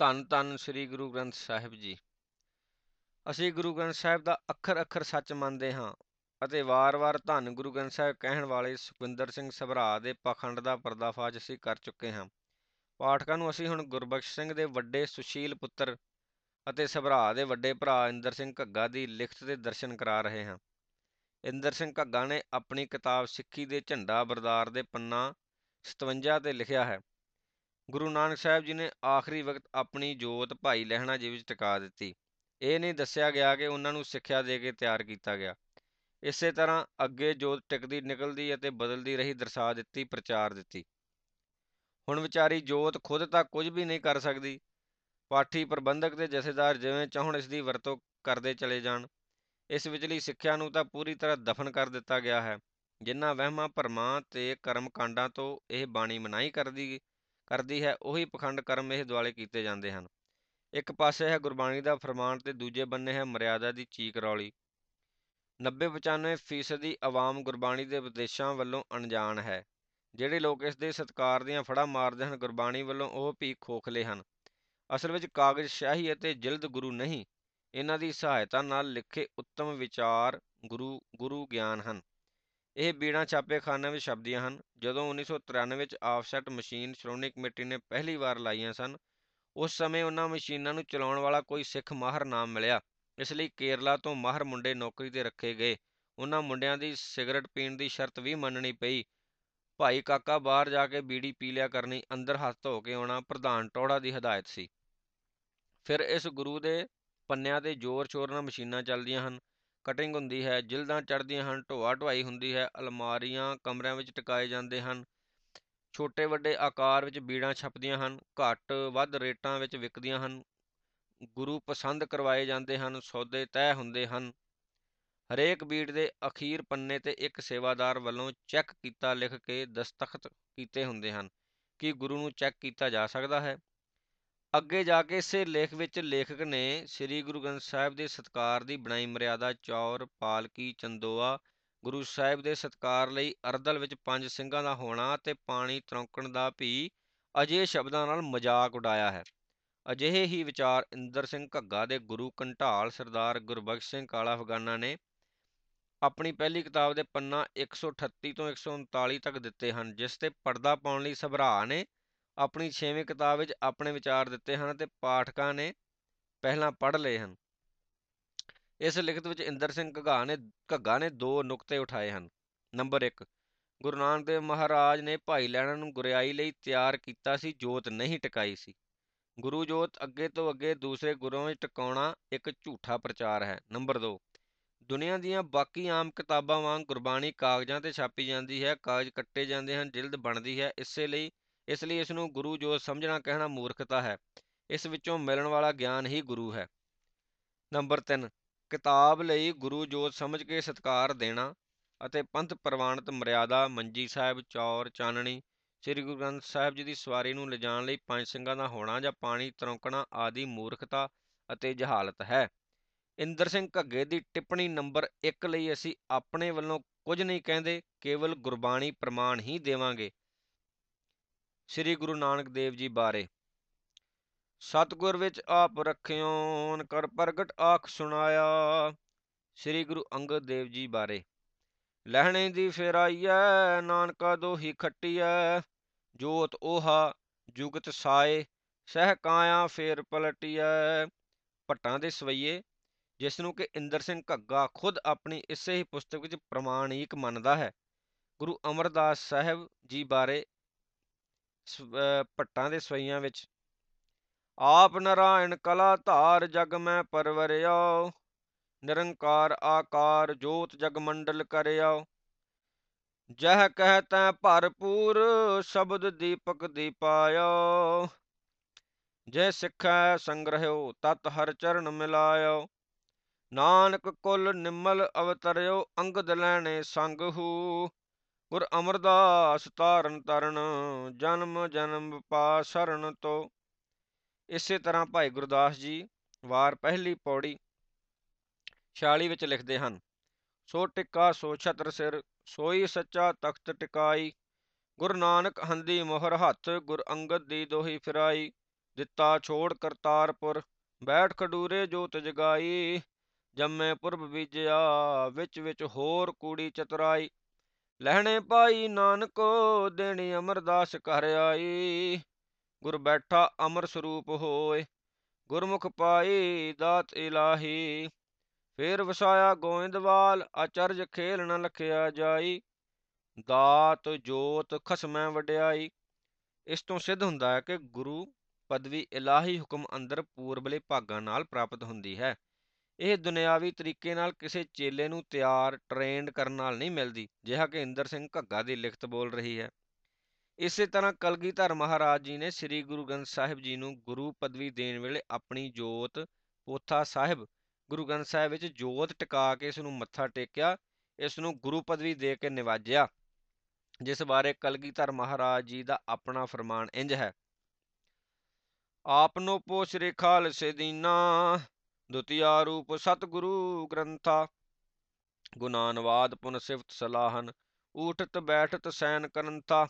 ਧੰਨ ਧੰਨ ਸ੍ਰੀ ਗੁਰੂ ਗ੍ਰੰਥ ਸਾਹਿਬ ਜੀ। ਅਸੀਂ ਗੁਰੂ ਗ੍ਰੰਥ ਸਾਹਿਬ ਦਾ ਅੱਖਰ ਅੱਖਰ ਸੱਚ ਮੰਨਦੇ ਹਾਂ ਅਤੇ ਵਾਰ-ਵਾਰ ਧੰਨ ਗੁਰੂ ਗ੍ਰੰਥ ਸਾਹਿਬ ਕਹਿਣ ਵਾਲੇ ਸੁਖਵਿੰਦਰ ਸਿੰਘ ਸਭਰਾ ਦੇ ਪਖੰਡ ਦਾ ਪਰਦਾਫਾਸ਼ ਅਸੀਂ ਕਰ ਚੁੱਕੇ ਹਾਂ। ਪਾਠਕਾਂ ਨੂੰ ਅਸੀਂ ਹੁਣ ਗੁਰਬਖਸ਼ ਸਿੰਘ ਦੇ ਵੱਡੇ ਸੁਸ਼ੀਲ ਪੁੱਤਰ ਅਤੇ ਸਭਰਾ ਦੇ ਵੱਡੇ ਭਰਾ ਇੰਦਰ ਸਿੰਘ ਘੱਗਾ ਦੀ ਲਿਖਤ ਦੇ ਦਰਸ਼ਨ ਕਰਾ ਰਹੇ ਹਾਂ। ਇੰਦਰ ਸਿੰਘ ਘੱਗਾ ਨੇ ਆਪਣੀ ਕਿਤਾਬ ਸਿੱਖੀ ਦੇ ਝੰਡਾ ਬਰਦਾਰ ਦੇ ਪੰਨਾ 57 ਤੇ ਲਿਖਿਆ ਹੈ। ਗੁਰੂ ਨਾਨਕ ਸਾਹਿਬ ਜੀ ਨੇ ਆਖਰੀ ਵਕਤ ਆਪਣੀ ਜੋਤ ਭਾਈ ਲਹਿਣਾ ਜੀ ਵਿੱਚ ਟਿਕਾ ਦਿੱਤੀ। ਇਹ ਨਹੀਂ ਦੱਸਿਆ ਗਿਆ ਕਿ ਉਹਨਾਂ ਨੂੰ ਸਿੱਖਿਆ ਦੇ ਕੇ ਤਿਆਰ ਕੀਤਾ ਗਿਆ। ਇਸੇ ਤਰ੍ਹਾਂ ਅੱਗੇ ਜੋਤ ਟਿਕਦੀ ਨਿਕਲਦੀ ਅਤੇ ਬਦਲਦੀ ਰਹੀ ਦਰਸਾ ਦਿੱਤੀ, ਪ੍ਰਚਾਰ ਦਿੱਤੀ। ਹੁਣ ਵਿਚਾਰੀ ਜੋਤ ਖੁਦ ਤਾਂ ਕੁਝ ਵੀ ਨਹੀਂ ਕਰ ਸਕਦੀ। ਪਾਠੀ ਪ੍ਰਬੰਧਕ ਤੇ ਜਥੇਦਾਰ ਜਿਵੇਂ ਚਾਹਣ ਇਸ ਦੀ ਵਰਤੋਂ ਕਰਦੇ ਚਲੇ ਜਾਣ। ਇਸ ਵਿਚਲੀ ਸਿੱਖਿਆ ਨੂੰ ਤਾਂ ਪੂਰੀ ਤਰ੍ਹਾਂ ਦਫਨ ਕਰ ਦਿੱਤਾ ਗਿਆ ਹੈ। ਜਿਨ੍ਹਾਂ ਵਹਿਮਾਂ, ਭਰਮਾਂ ਤੇ ਕਰਮ ਕਾਂਡਾਂ ਤੋਂ ਇਹ ਬਾਣੀ ਮਨਾਹੀ ਕਰਦੀ ਕਰਦੀ ਹੈ, ਉਹੀ ਪਖੰਡ ਕਰਮ ਇਹ ਦੁਆਲੇ ਕੀਤੇ ਜਾਂਦੇ ਹਨ। ਇੱਕ ਪਾਸੇ ਹੈ ਗੁਰਬਾਣੀ ਦਾ ਫਰਮਾਨ ਤੇ ਦੂਜੇ ਬੰਨੇ ਹੈ ਮਰਿਆਦਾ ਦੀ ਚੀਕ ਰੌਲੀ। 90-95 ਫੀਸਦੀ ਆਵਾਮ ਗੁਰਬਾਣੀ ਦੇ ਉਪਦੇਸ਼ਾਂ ਵੱਲੋਂ ਅਣਜਾਣ ਹੈ। ਜਿਹੜੇ ਲੋਕ ਇਸ ਦੇ ਸਤਕਾਰ ਦੀਆਂ ਫੜਾ ਮਾਰਦੇ ਹਨ, ਗੁਰਬਾਣੀ ਵੱਲੋਂ ਉਹ ਵੀ ਖੋਖਲੇ ਹਨ। ਅਸਲ ਵਿੱਚ ਕਾਗਜ਼ ਸ਼ਾਹੀ ਅਤੇ ਜਿਲਦ ਗੁਰੂ ਨਹੀਂ, ਇਹਨਾਂ ਦੀ ਸਹਾਇਤਾ ਨਾਲ ਲਿਖੇ ਉੱਤਮ ਵਿਚਾਰ ਗੁਰੂ ਗੁਰੂ ਗਿਆਨ ਹਨ। ਇਹ ਬੀੜਾਂ ਛਾਪੇਖਾਨਿਆਂ ਵਿੱਚ ਛਪਦੀਆਂ ਹਨ। ਜਦੋਂ 1993 ਵਿੱਚ ਆਫਸੈਟ ਮਸ਼ੀਨ ਸ਼੍ਰੋਮਣੀ ਕਮੇਟੀ ਨੇ ਪਹਿਲੀ ਵਾਰ ਲਾਈਆਂ ਸਨ, ਉਸ ਸਮੇਂ ਉਹਨਾਂ ਮਸ਼ੀਨਾਂ ਨੂੰ ਚਲਾਉਣ ਵਾਲਾ ਕੋਈ ਸਿੱਖ ਮਾਹਰ ਨਾ ਮਿਲਿਆ। ਇਸ ਲਈ ਕੇਰਲਾ ਤੋਂ ਮਾਹਰ ਮੁੰਡੇ ਨੌਕਰੀ ਤੇ ਰੱਖੇ ਗਏ। ਉਹਨਾਂ ਮੁੰਡਿਆਂ ਦੀ ਸਿਗਰਟ ਪੀਣ ਦੀ ਸ਼ਰਤ ਵੀ ਮੰਨਣੀ ਪਈ। ਭਾਈ ਕਾਕਾ ਬਾਹਰ ਜਾ ਕੇ ਬੀੜੀ ਪੀ ਲਿਆ ਕਰਨੀ, ਅੰਦਰ ਹੱਥ ਧੋ ਕੇ ਆਉਣਾ ਪ੍ਰਧਾਨ ਟੋੜਾ ਦੀ ਹਦਾਇਤ ਸੀ। ਫਿਰ ਇਸ ਗੁਰੂ ਦੇ ਪੰਨਿਆਂ ਤੇ ਜ਼ੋਰ-ਸ਼ੋਰ ਨਾਲ ਮਸ਼ੀਨਾਂ ਚੱਲਦੀਆਂ ਹਨ। ਕਟਿੰਗ ਹੁੰਦੀ ਹੈ, ਜਿਲਦਾਂ ਚੜ੍ਹਦੀਆਂ ਹਨ, ਢੋਆ ਢੁਆਈ ਹੁੰਦੀ ਹੈ, ਅਲਮਾਰੀਆਂ, ਕਮਰਿਆਂ ਵਿੱਚ ਟਿਕਾਏ ਜਾਂਦੇ ਹਨ। ਛੋਟੇ ਵੱਡੇ ਆਕਾਰ ਵਿੱਚ ਬੀੜਾਂ ਛਪਦੀਆਂ ਹਨ, ਘੱਟ ਵੱਧ ਰੇਟਾਂ ਵਿੱਚ ਵਿਕਦੀਆਂ ਹਨ। ਗੁਰੂ ਪਸੰਦ ਕਰਵਾਏ ਜਾਂਦੇ ਹਨ, ਸੌਦੇ ਤੈਅ ਹੁੰਦੇ ਹਨ। ਹਰੇਕ ਬੀੜ ਦੇ ਅਖੀਰ ਪੰਨੇ ਤੇ ਇੱਕ ਸੇਵਾਦਾਰ ਵੱਲੋਂ ਚੈੱਕ ਕੀਤਾ ਲਿਖ ਕੇ ਦਸਤਖਤ ਕੀਤੇ ਹੁੰਦੇ ਹਨ। ਕਿ ਗੁਰੂ ਨੂੰ ਚੈੱਕ ਕੀਤਾ ਜਾ ਸਕਦਾ ਹੈ? ਅੱਗੇ ਜਾ ਕੇ ਇਸੇ ਲੇਖ ਵਿੱਚ ਲੇਖਕ ਨੇ ਸ੍ਰੀ ਗੁਰੂ ਗ੍ਰੰਥ ਸਾਹਿਬ ਦੇ ਸਤਕਾਰ ਦੀ ਬਣਾਈ ਮਰਿਆਦਾ ਚੌਰ, ਪਾਲਕੀ, ਚੰਦੋਆ, ਗੁਰੂ ਸਾਹਿਬ ਦੇ ਸਤਕਾਰ ਲਈ ਅਰਦਲ ਵਿੱਚ ਪੰਜ ਸਿੰਘਾਂ ਦਾ ਹੋਣਾ ਤੇ ਪਾਣੀ ਤਰੌਂਕਣ ਦਾ ਵੀ ਅਜੇ ਸ਼ਬਦਾਂ ਨਾਲ ਮਜ਼ਾਕ ਉਡਾਇਆ ਹੈ। ਅਜਿਹੇ ਹੀ ਵਿਚਾਰ ਇੰਦਰ ਸਿੰਘ ਘੱਗਾ ਦੇ ਗੁਰੂ ਕੰਢਾਲ ਸਰਦਾਰ ਗੁਰਬਖਸ਼ ਸਿੰਘ ਕਾਲਾ ਅਫਗਾਨਾ ਨੇ ਆਪਣੀ ਪਹਿਲੀ ਕਿਤਾਬ ਦੇ ਪੰਨਾ 138 ਤੋਂ 139 ਤੱਕ ਦਿੱਤੇ ਹਨ, ਜਿਸ ਤੇ ਪਰਦਾ ਪਾਉਣ ਲਈ ਸਭਰਾ ਨੇ ਆਪਣੀ 6ਵੀਂ ਕਿਤਾਬ ਵਿੱਚ ਆਪਣੇ ਵਿਚਾਰ ਦਿੱਤੇ ਹਨ ਤੇ ਪਾਠਕਾਂ ਨੇ ਪਹਿਲਾਂ ਪੜ੍ਹ ਲਏ ਹਨ। ਇਸ ਲਿਖਤ ਵਿੱਚ ਇੰਦਰ ਸਿੰਘ ਘੱਗਾ ਨੇ ਘੱਗਾ ਨੇ ਦੋ ਨੁਕਤੇ ਉਠਾਏ ਹਨ। ਨੰਬਰ 1 ਗੁਰੂ ਨਾਨਕ ਦੇਵ ਮਹਾਰਾਜ ਨੇ ਭਾਈ ਲੈਣਾ ਨੂੰ ਗੁਰਿਆਈ ਲਈ ਤਿਆਰ ਕੀਤਾ ਸੀ, ਜੋਤ ਨਹੀਂ ਟਿਕਾਈ ਸੀ। ਗੁਰੂ ਜੋਤ ਅੱਗੇ ਤੋਂ ਅੱਗੇ ਦੂਸਰੇ ਗੁਰੂਆਂ ਵਿੱਚ ਟਿਕਾਉਣਾ ਇੱਕ ਝੂਠਾ ਪ੍ਰਚਾਰ ਹੈ। ਨੰਬਰ 2 ਦੁਨੀਆ ਦੀਆਂ ਬਾਕੀ ਆਮ ਕਿਤਾਬਾਂ ਵਾਂਗ ਗੁਰਬਾਣੀ ਕਾਗਜ਼ਾਂ ਤੇ ਛਾਪੀ ਜਾਂਦੀ ਹੈ, ਕਾਗਜ਼ ਕੱਟੇ ਜਾਂਦੇ ਹਨ, ਜਿਲਦ ਬਣਦੀ ਹੈ। ਇਸੇ ਲਈ ਇਸ ਲਈ ਇਸ ਨੂੰ ਗੁਰੂ ਜੋਤ ਸਮਝਣਾ, ਕਹਿਣਾ ਮੂਰਖਤਾ ਹੈ। ਇਸ ਵਿੱਚੋਂ ਮਿਲਣ ਵਾਲਾ ਗਿਆਨ ਹੀ ਗੁਰੂ ਹੈ। ਨੰਬਰ 3 ਕਿਤਾਬ ਲਈ ਗੁਰੂ ਜੋਤ ਸਮਝ ਕੇ ਸਤਕਾਰ ਦੇਣਾ ਅਤੇ ਪੰਥ ਪ੍ਰਵਾਨਿਤ ਮਰਿਆਦਾ, ਮੰਜੀ ਸਾਹਿਬ, ਚੌਰ, ਚਾਨਣੀ, ਸ੍ਰੀ ਗੁਰੂ ਗ੍ਰੰਥ ਸਾਹਿਬ ਜੀ ਦੀ ਸਵਾਰੀ ਨੂੰ ਲਿਜਾਣ ਲਈ ਪੰਜ ਸਿੰਘਾਂ ਦਾ ਹੋਣਾ ਜਾਂ ਪਾਣੀ ਤਰੌਂਕਣਾ ਆਦਿ ਮੂਰਖਤਾ ਅਤੇ ਜਹਾਲਤ ਹੈ। ਇੰਦਰ ਸਿੰਘ ਘੱਗੇ ਦੀ ਟਿੱਪਣੀ ਨੰਬਰ 1 ਲਈ ਅਸੀਂ ਆਪਣੇ ਵੱਲੋਂ ਕੁਝ ਨਹੀਂ ਕਹਿੰਦੇ, ਕੇਵਲ ਗੁਰਬਾਣੀ ਪ੍ਰਮਾਣ ਹੀ ਦੇਵਾਂਗੇ। ਸ੍ਰੀ ਗੁਰੂ ਨਾਨਕ ਦੇਵ ਜੀ ਬਾਰੇ। ਸਤਗੁਰ ਵਿੱਚ ਆਪ ਰਖਿਓਨ ਕਰ ਪ੍ਰਗਟ ਆਖ ਸੁਣਾਇਆ, ਸ੍ਰੀ ਗੁਰੂ ਅੰਗਦ ਦੇਵ ਜੀ ਬਾਰੇ। ਲਹਿਣੇ ਦੀ ਫੇਰਾਈਐ, ਨਾਨਕਾ ਦੋਹੀ ਖੱਟੀਐ, ਜੋਤ ਓਹਾ, ਜੁਗਤ ਸਾਏ, ਸਹਿ ਕਾਇਆ ਫੇਰ ਪਲਟੀਐ। ਭੱਟਾਂ ਦੇ ਸਵਈਏ, ਜਿਸ ਨੂੰ ਕਿ ਇੰਦਰ ਸਿੰਘ ਘੱਗਾ ਖੁਦ ਆਪਣੀ ਇਸੇ ਹੀ ਪੁਸਤਕ ਵਿੱਚ ਪ੍ਰਮਾਣਿਕ ਮੰਨਦਾ ਹੈ। ਗੁਰੂ ਅਮਰਦਾਸ ਸਾਹਿਬ ਜੀ ਬਾਰੇ ਭੱਟਾਂ ਦੇ ਸਵਈਆਂ ਵਿੱਚ। ਆਪ ਨਰਾਇਣ ਕਲਾ ਧਾਰ ਜਗ ਮੈਂ ਪਰਵਰਿਓ ਨਿਰੰਕਾਰ ਆਕਾਰ ਜੋਤ ਜਗ ਮੰਡਲ ਕਰਿਓ ਜਹ ਕਹਤੈ ਭਰਪੂਰ ਸ਼ਬਦ ਦੀਪਕ ਦੀਪਾਇਓ ਜੇ ਸਿੱਖੈ ਸੰਗ੍ਰਹਿਓ ਤਤ ਹਰ ਚਰਨ ਮਿਲਾਇਓ ਨਾਨਕ ਕੁਲ ਨਿਮਲ ਅਵਤਰਿਓ ਅੰਗਦ ਲੈਣੇ ਸੰਗ ਹੂ ਗੁਰ ਅਮਰਦਾਸ ਤਾਰਨ ਤਰਨ, ਜਨਮ ਜਨਮ ਪਾ ਸ਼ਰਨ ਤੋ। ਇਸੇ ਤਰ੍ਹਾਂ ਭਾਈ ਗੁਰਦਾਸ ਜੀ ਵਾਰ ਪਹਿਲੀ ਪੌੜੀ 46 ਵਿੱਚ ਲਿਖਦੇ ਹਨ, ਸੋ ਟਿੱਕਾ ਸੋ ਛਤਰ ਸਿਰ, ਸੋਈ ਸੱਚਾ ਤਖਤ ਟਿਕਾਈ। ਗੁਰ ਨਾਨਕ ਹੰਦੀ ਮੋਹਰ ਹੱਥ, ਗੁਰ ਅੰਗਦ ਦੀ ਦੋਹੀ ਫਿਰਾਈ। ਦਿੱਤਾ ਛੋੜ ਕਰਤਾਰਪੁਰ, ਬੈਠ ਖਡੂਰੇ ਜੋਤ ਜਗਾਈ। ਜੰਮੇ ਪੁਰਬ ਬੀਜਿਆ, ਵਿੱਚ ਵਿੱਚ ਹੋਰ ਕੂੜੀ ਚਤਰਾਈ। ਲਹਿਣੇ ਪਾਈ ਨਾਨਕੋ, ਦੇਣੀ ਅਮਰਦਾਸ ਘਰ ਆਈ। ਗੁਰ ਬੈਠਾ ਅਮਰ ਸਰੂਪ ਹੋਏ, ਗੁਰਮੁਖ ਪਾਈ ਦਾਤ ਇਲਾਹੀ। ਫੇਰ ਵਸਾਇਆ ਗੋਇੰਦਵਾਲ ਅਚਰਜ ਖੇਲ ਨ ਲਖਿਆ ਜਾਈ। ਦਾਤ ਜੋਤ ਖਸਮੈ ਵਡਿਆਈ। ਇਸ ਤੋਂ ਸਿੱਧ ਹੁੰਦਾ ਹੈ ਕਿ ਗੁਰੂ ਪਦਵੀ ਇਲਾਹੀ ਹੁਕਮ ਅੰਦਰ ਪੂਰਬਲੇ ਭਾਗਾਂ ਨਾਲ ਪ੍ਰਾਪਤ ਹੁੰਦੀ ਹੈ। ਇਹ ਦੁਨਿਆਵੀ ਤਰੀਕੇ ਨਾਲ ਕਿਸੇ ਚੇਲੇ ਨੂੰ ਤਿਆਰ, ਟ੍ਰੇਨਡ ਕਰਨ ਨਾਲ ਨਹੀਂ ਮਿਲਦੀ, ਜਿਹਾ ਕਿ ਇੰਦਰ ਸਿੰਘ ਘੱਗਾ ਦੀ ਲਿਖਤ ਬੋਲ ਰਹੀ ਹੈ। ਇਸੇ ਤਰ੍ਹਾਂ ਕਲਗੀਧਰ ਮਹਾਰਾਜ ਜੀ ਨੇ ਸ੍ਰੀ ਗੁਰੂ ਗ੍ਰੰਥ ਸਾਹਿਬ ਜੀ ਨੂੰ ਗੁਰੂ ਪਦਵੀ ਦੇਣ ਵੇਲੇ ਆਪਣੀ ਜੋਤ ਪੋਥਾ ਸਾਹਿਬ, ਗੁਰੂ ਗ੍ਰੰਥ ਸਾਹਿਬ ਵਿੱਚ ਜੋਤ ਟਿਕਾ ਕੇ ਇਸ ਨੂੰ ਮੱਥਾ ਟੇਕਿਆ, ਇਸ ਨੂੰ ਗੁਰੂ ਪਦਵੀ ਦੇ ਕੇ ਨਿਵਾਜਿਆ, ਜਿਸ ਬਾਰੇ ਕਲਗੀਧਰ ਮਹਾਰਾਜ ਜੀ ਦਾ ਆਪਣਾ ਫਰਮਾਨ ਇੰਜ ਹੈ। ਆਪਨੋ ਪੋਸ ਰੇਖਾਲ ਸੇ ਦੀਨਾ ਦੁਤੀਆ ਰੂਪ ਸਤਿਗੁਰੂ ਗ੍ਰੰਥਾ ਗੁਨਾਨਵਾਦ ਪੁਨ ਸਿਫਤ ਸਲਾਹਨ, ਊਠਤ ਬੈਠਤ ਸੈਨ ਕਰੰਥਾ,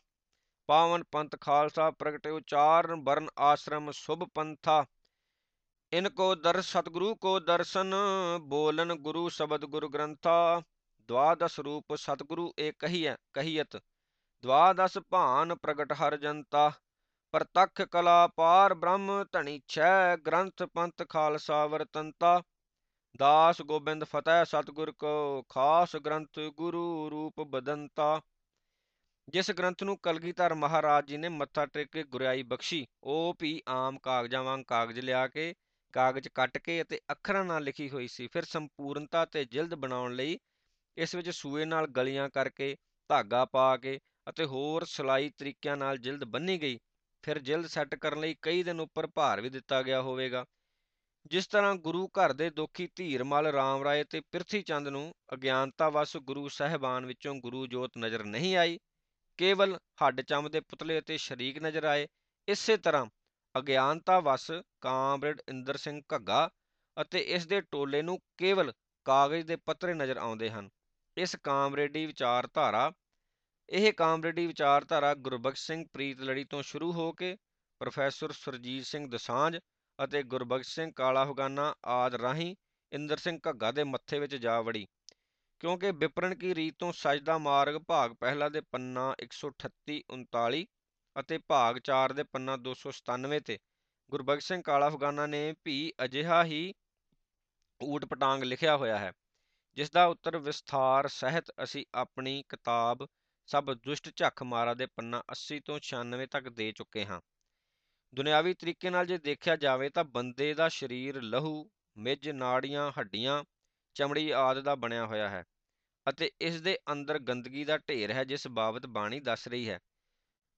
ਪਾਵਨ ਪੰਥ ਖਾਲਸਾ ਪ੍ਰਗਟੇ ਉਚਾਰਨ ਬਰਨ ਆਸ਼ਰਮ ਸੁਭ ਪੰਥਾ। ਇਨ ਕੋ ਦਰ ਸਤਿਗੁਰੂ ਕੋ ਦਰਸ਼ਨ, ਬੋਲਨ ਗੁਰੂ ਸ਼ਬਦ ਗੁਰ ਗ੍ਰੰਥਾ। ਦਵਾਦਸ ਰੂਪ ਸਤਿਗੁਰੂ ਏ ਕਹੀਐ ਕਹੀਅਤ ਦਵਾਦਸ ਭਾਨ ਪ੍ਰਗਟ ਹਰ ਜਨਤਾ। ਪ੍ਰਤੱਖ ਕਲਾ ਪਾਰ ਬ੍ਰਹਮ ਧਣੀ ਛੈ, ਗ੍ਰੰਥ ਪੰਥ ਖਾਲਸਾ ਵਰਤੰਤਾ। ਦਾਸ ਗੋਬਿੰਦ ਫਤਿਹ ਸਤਿਗੁਰ ਕੋ ਖਾਸ ਗ੍ਰੰਥ ਗੁਰੂ ਰੂਪ ਬਦੰਤਾ। ਜਿਸ ਗ੍ਰੰਥ ਨੂੰ ਕਲਗੀਧਰ ਮਹਾਰਾਜ ਜੀ ਨੇ ਮੱਥਾ ਟੇਕ ਕੇ ਗੁਰਿਆਈ ਬਖਸ਼ੀ, ਉਹ ਵੀ ਆਮ ਕਾਗਜ਼ਾਂ ਵਾਂਗ ਕਾਗਜ਼ ਲਿਆ ਕੇ, ਕਾਗਜ਼ ਕੱਟ ਕੇ ਅਤੇ ਅੱਖਰਾਂ ਨਾਲ ਲਿਖੀ ਹੋਈ ਸੀ। ਫਿਰ ਸੰਪੂਰਨਤਾ ਤੇ ਜਿਲਦ ਬਣਾਉਣ ਲਈ ਇਸ ਵਿੱਚ ਸੂਏ ਨਾਲ ਗਲੀਆਂ ਕਰਕੇ, ਧਾਗਾ ਪਾ ਕੇ ਅਤੇ ਹੋਰ ਸਿਲਾਈ ਤਰੀਕਿਆਂ ਨਾਲ ਜਿਲਦ ਬੰਨੀ ਗਈ। ਫਿਰ ਜਿਲਦ ਸੈੱਟ ਕਰਨ ਲਈ ਕਈ ਦਿਨ ਉੱਪਰ ਭਾਰ ਵੀ ਦਿੱਤਾ ਗਿਆ ਹੋਵੇਗਾ। ਜਿਸ ਤਰ੍ਹਾਂ ਗੁਰੂ ਘਰ ਦੇ ਦੋਖੀ ਧੀਰਮਲ ਰਾਮ ਰਾਏ ਤੇ ਪ੍ਰਿਥੀ ਚੰਦ ਨੂੰ ਅਗਿਆਨਤਾ ਵਸ ਗੁਰੂ ਸਹਿਬਾਨ ਵਿੱਚੋਂ ਗੁਰੂ ਜੋਤ ਨਜ਼ਰ ਨਹੀਂ ਆਈ, ਕੇਵਲ ਹੱਡ ਚੰਮ ਦੇ ਪੁਤਲੇ ਅਤੇ ਸ਼ਰੀਕ ਨਜ਼ਰ ਆਏ, ਇਸੇ ਤਰ੍ਹਾਂ ਅਗਿਆਨਤਾ ਵਸ ਕਾਮਰੇਡ ਇੰਦਰ ਸਿੰਘ ਘੱਗਾ ਅਤੇ ਇਸ ਦੇ ਟੋਲੇ ਨੂੰ ਕੇਵਲ ਕਾਗਜ਼ ਦੇ ਪੱਤਰੇ ਨਜ਼ਰ ਆਉਂਦੇ ਹਨ। ਇਸ ਕਾਮਰੇਡੀ ਵਿਚਾਰਧਾਰਾ ਇਹ ਕਾਮਰੇਡੀ ਵਿਚਾਰਧਾਰਾ ਗੁਰਬਖਸ਼ ਸਿੰਘ ਪ੍ਰੀਤਲੜੀ ਤੋਂ ਸ਼ੁਰੂ ਹੋ ਕੇ ਪ੍ਰੋਫੈਸਰ ਸੁਰਜੀਤ ਸਿੰਘ ਦਸਾਂਝ ਅਤੇ ਗੁਰਬਖਸ਼ ਸਿੰਘ ਕਾਲਾ ਫਗਾਨਾ ਆਦ ਰਾਹੀਂ ਇੰਦਰ ਸਿੰਘ ਘੱਗਾ ਦੇ ਮੱਥੇ ਵਿੱਚ ਜਾ ਵੜੀ। ਕਿਉਂਕਿ ਵਿਪਰਨ ਕੀ ਰੀਤ ਤੋਂ ਸਜਦਾ ਮਾਰਗ ਭਾਗ ਪਹਿਲਾ ਦੇ ਪੰਨਾ 138 39 ਅਤੇ ਭਾਗ 4 ਦੇ ਪੰਨਾ 297 ਤੇ ਗੁਰਬਖਸ਼ ਸਿੰਘ ਕਾਲਾ ਫਗਾਨਾ ਨੇ ਵੀ ਅਜਿਹਾ ਹੀ ਊਟ ਪਟਾਂਗ ਲਿਖਿਆ ਹੋਇਆ ਹੈ ਜਿਸ ਦਾ ਉੱਤਰ ਵਿਸਥਾਰ ਸਹਿਤ ਅਸੀਂ ਆਪਣੀ ਕਿਤਾਬ ਸਭ ਦੁਸ਼ਟ ਝੱਖ ਮਾਰਾ ਦੇ ਪੰਨਾ 80 ਤੋਂ 96 ਤੱਕ ਦੇ ਚੁੱਕੇ ਹਾਂ। ਦੁਨਿਆਵੀ ਤਰੀਕੇ ਨਾਲ ਜੇ ਦੇਖਿਆ ਜਾਵੇ ਤਾਂ ਬੰਦੇ ਦਾ ਸਰੀਰ ਲਹੂ, ਮਿੱਝ, ਨਾੜੀਆਂ, ਹੱਡੀਆਂ, ਚਮੜੀ ਆਦਿ ਦਾ ਬਣਿਆ ਹੋਇਆ ਹੈ ਅਤੇ ਇਸ ਦੇ ਅੰਦਰ ਗੰਦਗੀ ਦਾ ਢੇਰ ਹੈ ਜਿਸ ਬਾਬਤ ਬਾਣੀ ਦੱਸ ਰਹੀ ਹੈ।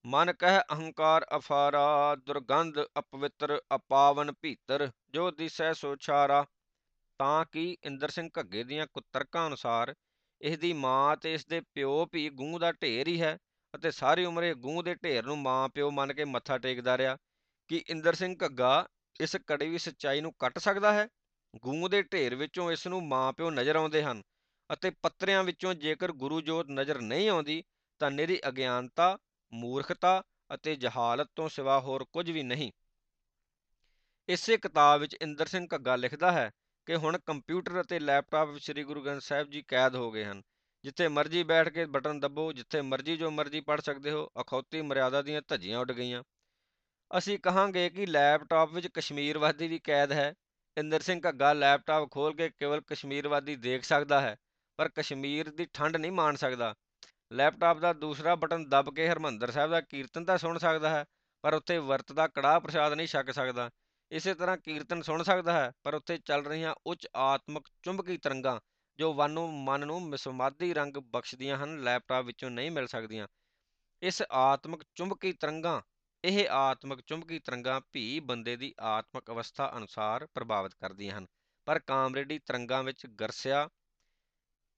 ਮਨ ਕਹਿ ਅਹੰਕਾਰ ਅਫਾਰਾ, ਦੁਰਗੰਧ ਅਪਵਿੱਤਰ, ਅਪਾਵਨ ਭੀਤਰ, ਜੋ ਦਿਸੈ ਸੋ ਛਾਰਾ, ਤਾਂ ਕਿ ਇੰਦਰ ਸਿੰਘ ਘੱਗੇ ਦੀਆਂ ਕੁਤਰਕਾਂ ਅਨੁਸਾਰ ਇਸ ਦੀ ਮਾਂ ਤੇ ਇਸ ਦੇ ਪਿਓ ਵੀ ਗੂੰ ਦਾ ਢੇਰ ਹੀ ਹੈ ਅਤੇ ਸਾਰੀ ਉਮਰ ਇਹ ਗੂੰ ਦੇ ਢੇਰ ਨੂੰ ਮਾਂ ਪਿਓ ਮੰਨ ਕੇ ਮੱਥਾ ਟੇਕਦਾ ਰਿਹਾ। ਕਿ ਇੰਦਰ ਸਿੰਘ ਘੱਗਾ ਇਸ ਕੜਵੀ ਸੱਚਾਈ ਨੂੰ ਕੱਟ ਸਕਦਾ ਹੈ? ਗੂੰ ਦੇ ਢੇਰ ਵਿੱਚੋਂ ਇਸ ਨੂੰ ਮਾਂ ਪਿਓ ਨਜ਼ਰ ਆਉਂਦੇ ਹਨ ਅਤੇ ਪੱਤਰਿਆਂ ਵਿੱਚੋਂ ਜੇਕਰ ਗੁਰੂ ਜੋਤ ਨਜ਼ਰ ਨਹੀਂ ਆਉਂਦੀ ਤਾਂ ਨਿਰੀ ਅਗਿਆਨਤਾ, ਮੂਰਖਤਾ ਅਤੇ ਜਹਾਲਤ ਤੋਂ ਸਿਵਾ ਹੋਰ ਕੁਝ ਵੀ ਨਹੀਂ। ਇਸੇ ਕਿਤਾਬ ਵਿੱਚ ਇੰਦਰ ਸਿੰਘ ਘੱਗਾ ਲਿਖਦਾ ਹੈ ਕਿ ਹੁਣ ਕੰਪਿਊਟਰ ਅਤੇ ਲੈਪਟਾਪ ਵਿੱਚ ਸ੍ਰੀ ਗੁਰੂ ਗ੍ਰੰਥ ਸਾਹਿਬ ਜੀ ਕੈਦ ਹੋ ਗਏ ਹਨ। ਜਿੱਥੇ ਮਰਜ਼ੀ ਬੈਠ ਕੇ ਬਟਨ ਦੱਬੋ, ਜਿੱਥੇ ਮਰਜ਼ੀ ਜੋ ਮਰਜ਼ੀ ਪੜ੍ਹ ਸਕਦੇ ਹੋ, ਅਖੌਤੀ ਮਰਿਆਦਾ ਦੀਆਂ ਧੱਜੀਆਂ ਉੱਡ ਗਈਆਂ। ਅਸੀਂ ਕਹਾਂਗੇ ਕਿ ਲੈਪਟਾਪ ਵਿੱਚ ਕਸ਼ਮੀਰਵਾਦੀ ਵੀ ਕੈਦ ਹੈ। ਇੰਦਰ ਸਿੰਘ ਘੱਗਾ ਲੈਪਟਾਪ ਖੋਲ ਕੇ ਕੇਵਲ ਕਸ਼ਮੀਰਵਾਦੀ ਦੇਖ ਸਕਦਾ ਹੈ, ਪਰ ਕਸ਼ਮੀਰ ਦੀ ਠੰਡ ਨਹੀਂ ਮਾਣ ਸਕਦਾ। ਲੈਪਟਾਪ ਦਾ ਦੂਸਰਾ ਬਟਨ ਦੱਬ ਕੇ ਹਰਮੰਦਰ ਸਾਹਿਬ ਦਾ ਕੀਰਤਨ ਤਾਂ ਸੁਣ ਸਕਦਾ ਹੈ, ਪਰ ਉੱਥੇ ਵਰਤ ਦਾ ਕੜਾਹ ਪ੍ਰਸ਼ਾਦ ਨਹੀਂ ਛਕ ਸਕਦਾ। ਇਸੇ ਤਰ੍ਹਾਂ ਕੀਰਤਨ ਸੁਣ ਸਕਦਾ ਹੈ, ਪਰ ਉੱਥੇ ਚੱਲ ਰਹੀਆਂ ਉੱਚ ਆਤਮਕ ਚੁੰਬਕੀ ਤਰੰਗਾਂ ਜੋ ਵਨ ਨੂੰ ਮਨ ਨੂੰ ਮਿਸਮਾਦੀ ਰੰਗ ਬਖਸ਼ਦੀਆਂ ਹਨ, ਲੈਪਟਾਪ ਵਿੱਚੋਂ ਨਹੀਂ ਮਿਲ ਸਕਦੀਆਂ। ਇਸ ਆਤਮਕ ਚੁੰਬਕੀ ਤਰੰਗਾਂ, ਇਹ ਆਤਮਕ ਚੁੰਬਕੀ ਤਰੰਗਾਂ ਭੀ ਬੰਦੇ ਦੀ ਆਤਮਕ ਅਵਸਥਾ ਅਨੁਸਾਰ ਪ੍ਰਭਾਵਿਤ ਕਰਦੀਆਂ ਹਨ। ਪਰ ਕਾਮਰੇਡੀ ਤਰੰਗਾਂ ਵਿੱਚ ਗਰਸਿਆ,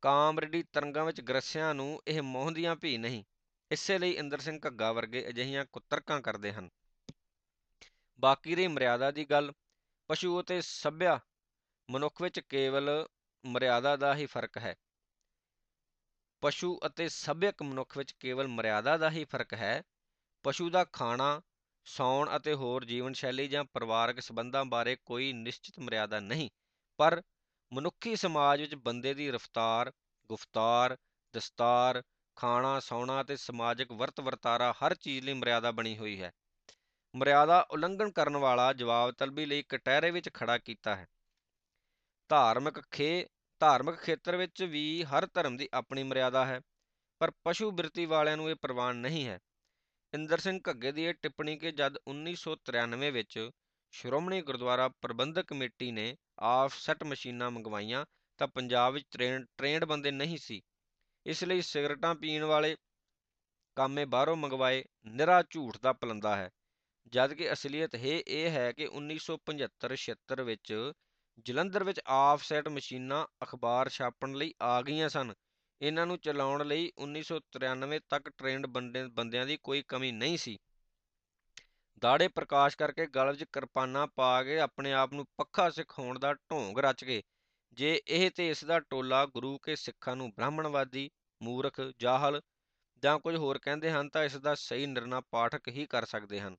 ਕਾਮਰੇਡੀ ਤਰੰਗਾਂ ਵਿੱਚ ਗਰਸਿਆਂ ਨੂੰ ਇਹ ਮੋਹਦੀਆਂ ਭੀ ਨਹੀਂ। ਇਸੇ ਲਈ ਇੰਦਰ ਸਿੰਘ ਘੱਗਾ ਵਰਗੇ ਅਜਿਹੀਆਂ ਕੁਤਰਕਾਂ ਕਰਦੇ ਹਨ। ਬਾਕੀ ਰਹੀ ਮਰਿਆਦਾ ਦੀ ਗੱਲ, ਪਸ਼ੂ ਅਤੇ ਸੱਭਿਆ ਮਨੁੱਖ ਵਿੱਚ ਕੇਵਲ ਮਰਿਆਦਾ ਦਾ ਹੀ ਫ਼ਰਕ ਹੈ। ਪਸ਼ੂ ਅਤੇ ਸੱਭਿਅਕ ਮਨੁੱਖ ਵਿੱਚ ਕੇਵਲ ਮਰਿਆਦਾ ਦਾ ਹੀ ਫ਼ਰਕ ਹੈ। ਪਸ਼ੂ ਦਾ ਖਾਣਾ, ਸੌਣ ਅਤੇ ਹੋਰ ਜੀਵਨ ਸ਼ੈਲੀ ਜਾਂ ਪਰਿਵਾਰਕ ਸਬੰਧਾਂ ਬਾਰੇ ਕੋਈ ਨਿਸ਼ਚਿਤ ਮਰਿਆਦਾ ਨਹੀਂ, ਪਰ ਮਨੁੱਖੀ ਸਮਾਜ ਵਿੱਚ ਬੰਦੇ ਦੀ ਰਫਤਾਰ, ਗੁਫਤਾਰ, ਦਸਤਾਰ, ਖਾਣਾ, ਸੌਣਾ ਅਤੇ ਸਮਾਜਿਕ ਵਰਤ ਵਰਤਾਰਾ ਹਰ ਚੀਜ਼ ਲਈ ਮਰਿਆਦਾ ਬਣੀ ਹੋਈ ਹੈ। ਮਰਿਆਦਾ ਉਲੰਘਣ ਕਰਨ ਵਾਲਾ ਜਵਾਬ ਤਲਬੀ ਲਈ ਕਟਹਿਰੇ ਵਿੱਚ ਖੜਾ ਕੀਤਾ ਹੈ। ਧਾਰਮਿਕ ਖੇ, ਧਾਰਮਿਕ ਖੇਤਰ ਵਿੱਚ ਵੀ ਹਰ ਧਰਮ ਦੀ ਆਪਣੀ ਮਰਿਆਦਾ ਹੈ, ਪਰ ਪਸ਼ੂ ਬਿਰਤੀ ਵਾਲਿਆਂ ਨੂੰ ਇਹ ਪ੍ਰਵਾਨ ਨਹੀਂ ਹੈ। ਇੰਦਰ ਸਿੰਘ ਘੱਗੇ ਦੀ ਇਹ ਟਿੱਪਣੀ ਕਿ ਜਦ 1993 ਵਿੱਚ ਸ਼੍ਰੋਮਣੀ ਗੁਰਦੁਆਰਾ ਪ੍ਰਬੰਧਕ ਕਮੇਟੀ ਨੇ ਆਫਸੈਟ ਮਸ਼ੀਨਾਂ ਮੰਗਵਾਈਆਂ, ਤਾਂ ਪੰਜਾਬ ਵਿੱਚ ਟ੍ਰੇਨ, ਟ੍ਰੇਨਡ ਬੰਦੇ ਨਹੀਂ ਸੀ। ਇਸ ਲਈ ਸਿਗਰਟਾਂ ਪੀਣ ਵਾਲੇ ਕਾਮੇ ਬਾਹਰੋਂ ਮੰਗਵਾਏ, ਨਿਰਾ ਝੂਠ ਦਾ ਪਲੰਦਾ ਹੈ। ਜਦ ਕਿ ਅਸਲੀਅਤ ਇਹ ਇਹ ਹੈ ਕਿ 1975-76 ਵਿੱਚ ਜਲੰਧਰ ਵਿੱਚ ਆਫਸੈਟ ਮਸ਼ੀਨਾਂ ਅਖਬਾਰ ਛਾਪਣ ਲਈ ਆ ਗਈਆਂ ਸਨ। ਇਹਨਾਂ ਨੂੰ ਚਲਾਉਣ ਲਈ 1993 ਤੱਕ ਟ੍ਰੇਨਡ ਬੰਦੇ, ਬੰਦਿਆਂ ਦੀ ਕੋਈ ਕਮੀ ਨਹੀਂ ਸੀ। ਦਾੜੇ ਪ੍ਰਕਾਸ਼ ਕਰਕੇ ਗਲ ਵਿੱਚ ਕਿਰਪਾਨਾਂ ਪਾ ਕੇ ਆਪਣੇ ਆਪ ਨੂੰ ਪੱਖਾ ਸਿੱਖ ਹੋਣ ਦਾ ਢੋਂਗ ਰਚ ਕੇ ਜੇ ਇਹ ਤੇ ਇਸ ਦਾ ਟੋਲਾ ਗੁਰੂ ਕੇ ਸਿੱਖਾਂ ਨੂੰ ਬ੍ਰਾਹਮਣਵਾਦੀ, ਮੂਰਖ, ਜਾਹਲ ਜਾਂ ਕੁਝ ਹੋਰ ਕਹਿੰਦੇ ਹਨ ਤਾਂ ਇਸ ਦਾ ਸਹੀ ਨਿਰਣਾ ਪਾਠਕ ਹੀ ਕਰ ਸਕਦੇ ਹਨ।